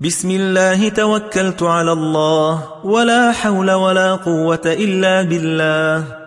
بسم الله توكلت على الله ولا حول ولا قوة إلا بالله.